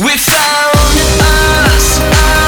We found us.